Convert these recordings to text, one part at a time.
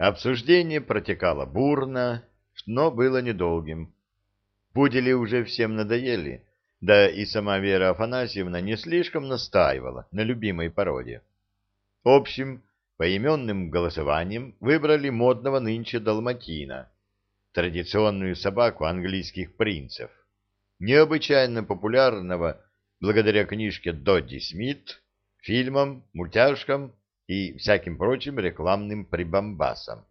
Обсуждение протекало бурно, но было недолгим. Пудели уже всем надоели, да и сама Вера Афанасьевна не слишком настаивала на любимой породе. Общим поименным голосованием выбрали модного нынче далматина, традиционную собаку английских принцев, необычайно популярного благодаря книжке Додди Смит, фильмам, мультяшкам и всяким прочим рекламным прибамбасам.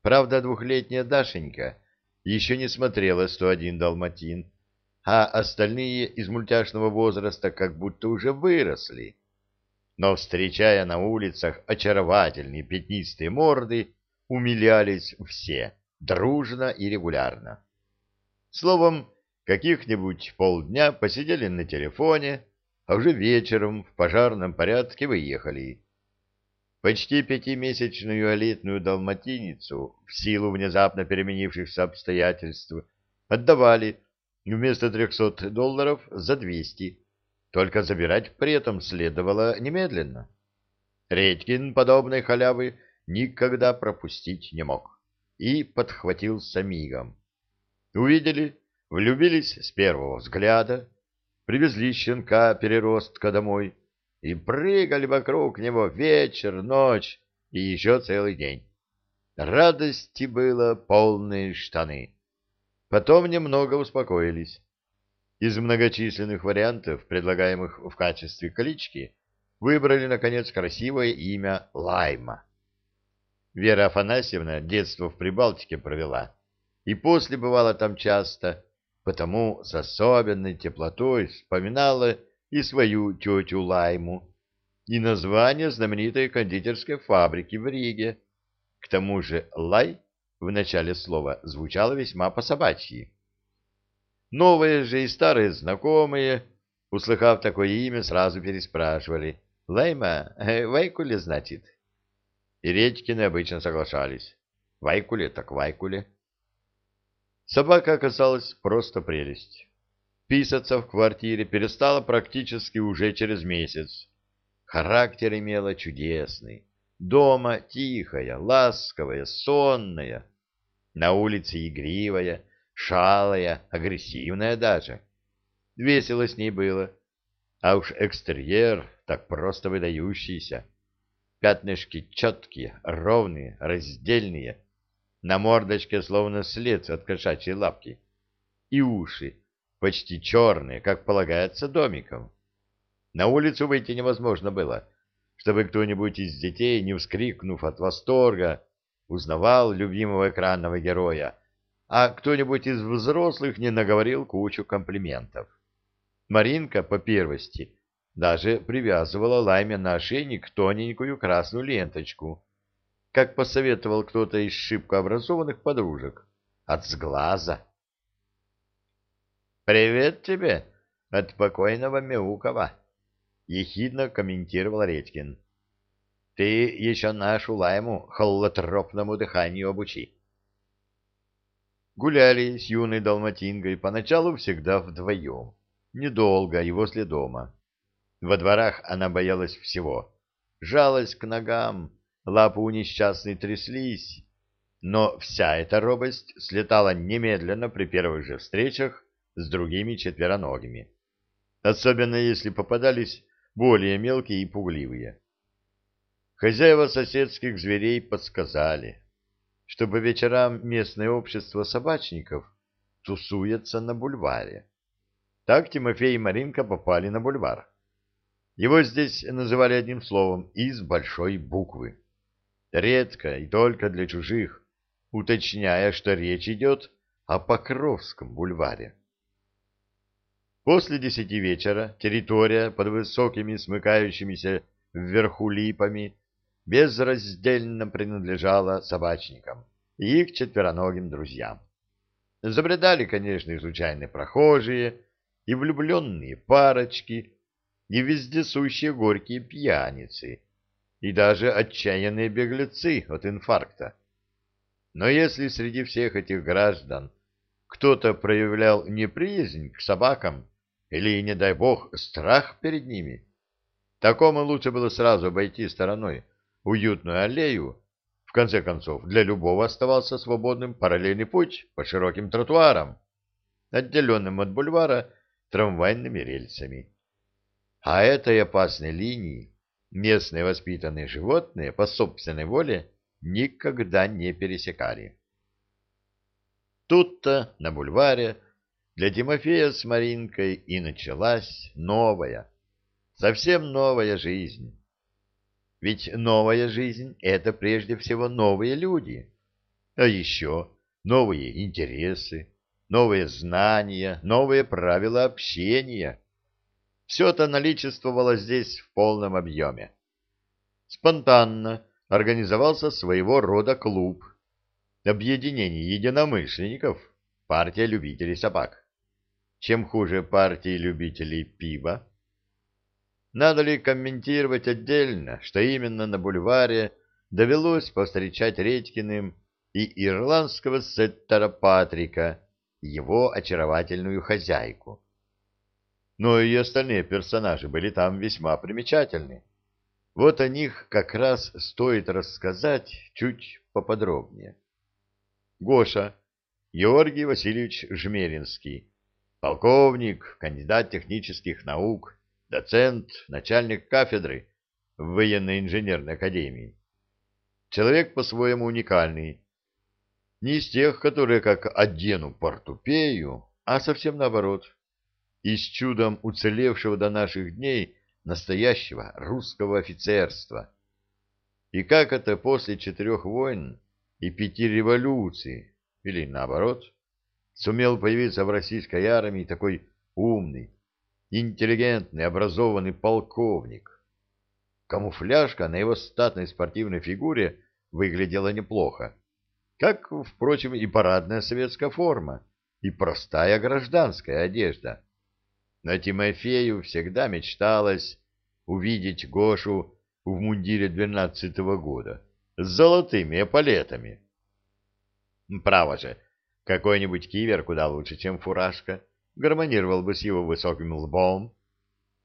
Правда, двухлетняя Дашенька еще не смотрела «101 Далматин», а остальные из мультяшного возраста как будто уже выросли. Но, встречая на улицах очаровательные пятнистые морды, умилялись все, дружно и регулярно. Словом, каких-нибудь полдня посидели на телефоне, а уже вечером в пожарном порядке выехали. Почти пятимесячную элитную далматиницу в силу внезапно переменившихся обстоятельств отдавали вместо трехсот долларов за двести, только забирать при этом следовало немедленно. Редькин подобной халявы никогда пропустить не мог и подхватился мигом. Увидели, влюбились с первого взгляда, привезли щенка-переростка домой и прыгали вокруг него вечер, ночь и еще целый день. Радости было полные штаны. Потом немного успокоились. Из многочисленных вариантов, предлагаемых в качестве клички, выбрали, наконец, красивое имя Лайма. Вера Афанасьевна детство в Прибалтике провела, и после бывала там часто, потому с особенной теплотой вспоминала и свою тетю Лайму, и название знаменитой кондитерской фабрики в Риге. К тому же «лай» в начале слова звучало весьма по-собачьи. Новые же и старые знакомые, услыхав такое имя, сразу переспрашивали «Лайма, э, Вайкуле, значит?» И Редькины обычно соглашались «Вайкуле так Вайкуле». Собака оказалась просто прелесть. Писаться в квартире перестала практически уже через месяц. Характер имела чудесный. Дома тихая, ласковая, сонная. На улице игривая, шалая, агрессивная даже. Весело с ней было. А уж экстерьер так просто выдающийся. Пятнышки четкие, ровные, раздельные. На мордочке словно след от кошачьей лапки. И уши почти черные, как полагается, домиком. На улицу выйти невозможно было, чтобы кто-нибудь из детей, не вскрикнув от восторга, узнавал любимого экранного героя, а кто-нибудь из взрослых не наговорил кучу комплиментов. Маринка, по первости, даже привязывала Лайме на ошейник тоненькую красную ленточку, как посоветовал кто-то из шибко образованных подружек, от сглаза. «Привет тебе от покойного Мяукова», — ехидно комментировал Редькин. «Ты еще нашу лайму холлотропному дыханию обучи». Гуляли с юной далматингой поначалу всегда вдвоем, недолго и возле дома. Во дворах она боялась всего, жалась к ногам, лапы у несчастной тряслись, но вся эта робость слетала немедленно при первых же встречах с другими четвероногими, особенно если попадались более мелкие и пугливые. Хозяева соседских зверей подсказали, что по вечерам местное общество собачников тусуется на бульваре. Так Тимофей и Маринка попали на бульвар. Его здесь называли одним словом «из большой буквы». Редко и только для чужих, уточняя, что речь идет о Покровском бульваре. После десяти вечера территория под высокими смыкающимися вверху липами безраздельно принадлежала собачникам и их четвероногим друзьям. Забредали, конечно, и случайные прохожие, и влюбленные парочки, и вездесущие горькие пьяницы, и даже отчаянные беглецы от инфаркта. Но если среди всех этих граждан кто-то проявлял неприязнь к собакам или, не дай бог, страх перед ними. Такому лучше было сразу обойти стороной уютную аллею, В конце концов, для любого оставался свободным параллельный путь по широким тротуарам, отделенным от бульвара трамвайными рельсами. А этой опасной линии местные воспитанные животные по собственной воле никогда не пересекали. Тут-то, на бульваре, для Тимофея с Маринкой и началась новая, совсем новая жизнь. Ведь новая жизнь — это прежде всего новые люди, а еще новые интересы, новые знания, новые правила общения. Все это наличествовало здесь в полном объеме. Спонтанно организовался своего рода клуб, объединение единомышленников, партия любителей собак. Чем хуже партии любителей пива? Надо ли комментировать отдельно, что именно на бульваре довелось повстречать Редькиным и ирландского сеттера Патрика, его очаровательную хозяйку? Но и остальные персонажи были там весьма примечательны. Вот о них как раз стоит рассказать чуть поподробнее. Гоша, Георгий Васильевич Жмеринский, полковник, кандидат технических наук, доцент, начальник кафедры в военной инженерной академии. Человек по-своему уникальный. Не из тех, которые как одену портупею, а совсем наоборот. Из чудом уцелевшего до наших дней настоящего русского офицерства. И как это после четырех войн и пяти революций, или наоборот, сумел появиться в российской армии такой умный, интеллигентный, образованный полковник. Камуфляжка на его статной спортивной фигуре выглядела неплохо, как, впрочем, и парадная советская форма, и простая гражданская одежда. Но Тимофею всегда мечталось увидеть Гошу в мундире двенадцатого года с золотыми эполетами. Право же, какой-нибудь кивер куда лучше, чем фуражка, гармонировал бы с его высоким лбом,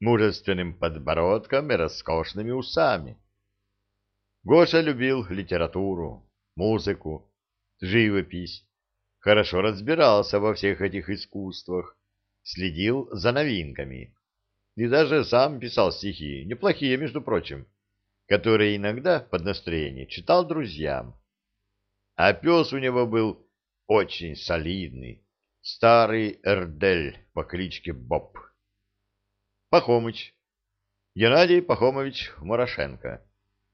мужественным подбородком и роскошными усами. Гоша любил литературу, музыку, живопись, хорошо разбирался во всех этих искусствах, следил за новинками и даже сам писал стихи, неплохие, между прочим, которые иногда под настроение читал друзьям. А пес у него был очень солидный, старый Эрдель по кличке Боб. Пахомыч. Геннадий Пахомович Морошенко.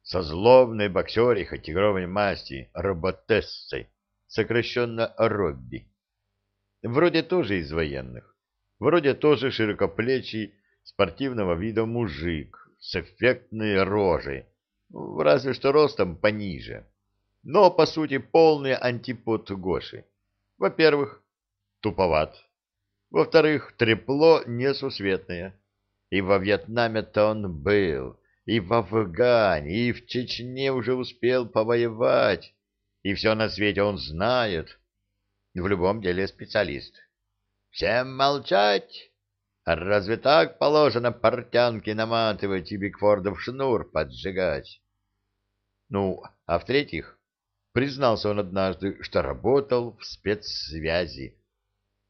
Со злобной боксерихой тигровой масти, роботессой, сокращенно Робби. Вроде тоже из военных. Вроде тоже широкоплечий, спортивного вида мужик с эффектной рожей, разве что ростом пониже. Но, по сути, полный антипод Гоши. Во-первых, туповат. Во-вторых, трепло несусветное. И во Вьетнаме-то он был, и в Афгане, и в Чечне уже успел повоевать, и все на свете он знает. В любом деле специалист. «Всем молчать!» Разве так положено портянки наматывать и Бигфордов шнур поджигать? Ну, а в-третьих, признался он однажды, что работал в спецсвязи.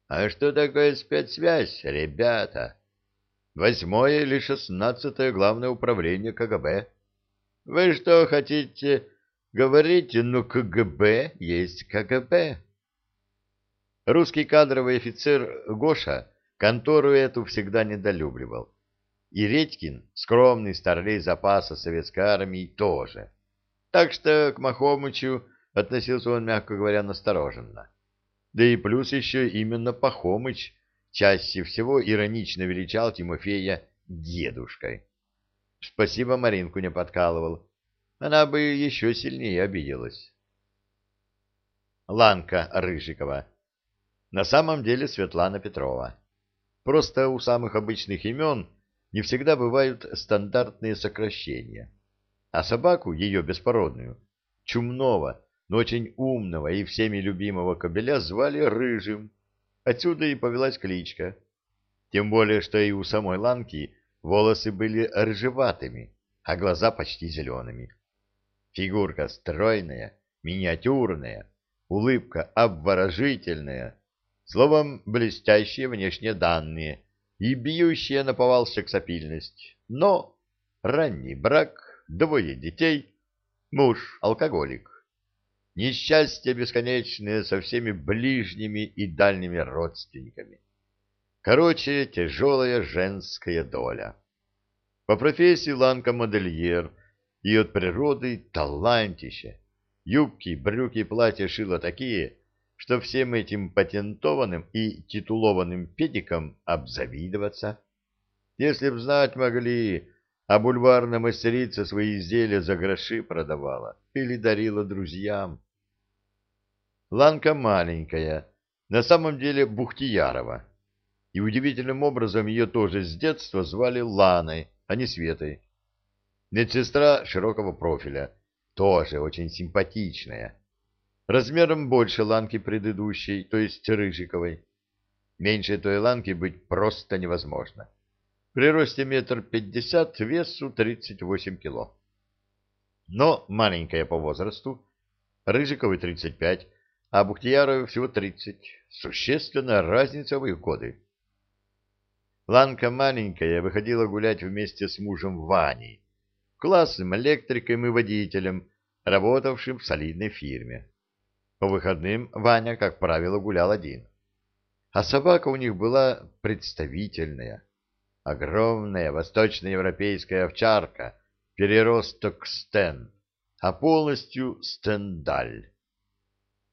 А что такое спецсвязь, ребята? Восьмое или шестнадцатое главное управление КГБ. Вы что хотите говорить? Ну, КГБ есть КГБ. Русский кадровый офицер Гоша контору эту всегда недолюбливал. И Редькин, скромный старлей запаса советской армии, тоже. Так что к Махомычу относился он, мягко говоря, настороженно. Да и плюс еще именно Пахомыч чаще всего иронично величал Тимофея дедушкой. Спасибо, Маринку не подкалывал. Она бы еще сильнее обиделась. Ланка Рыжикова. На самом деле Светлана Петрова. Просто у самых обычных имен не всегда бывают стандартные сокращения. А собаку, ее беспородную, чумного, но очень умного и всеми любимого кобеля звали Рыжим. Отсюда и повелась кличка. Тем более, что и у самой Ланки волосы были рыжеватыми, а глаза почти зелеными. Фигурка стройная, миниатюрная, улыбка обворожительная, словом, блестящие внешние данные и бьющая на повал сексапильность. Но ранний брак, двое детей, муж алкоголик. Несчастье бесконечное со всеми ближними и дальними родственниками. Короче, тяжелая женская доля. По профессии Ланка модельер и от природы талантище. Юбки, брюки, платья шила такие, что всем этим патентованным и титулованным педикам обзавидоваться. Если б знать могли, а бульварная мастерица свои изделия за гроши продавала или дарила друзьям. Ланка маленькая, на самом деле Бухтиярова, и удивительным образом ее тоже с детства звали Ланой, а не Светой. Медсестра широкого профиля, тоже очень симпатичная, размером больше ланки предыдущей, то есть Рыжиковой. Меньше той ланки быть просто невозможно. При росте метр пятьдесят, весу тридцать восемь кило. Но маленькая по возрасту, Рыжиковой тридцать пять, а Бухтияровой всего тридцать. Существенная разница в их годы. Ланка маленькая выходила гулять вместе с мужем Ваней, классным электриком и водителем, работавшим в солидной фирме. По выходным Ваня, как правило, гулял один. А собака у них была представительная. Огромная восточноевропейская овчарка, переросток стен, а полностью стендаль.